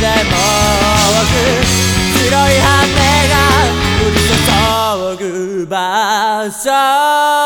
でも多く白い羽が降り注ぐ場所。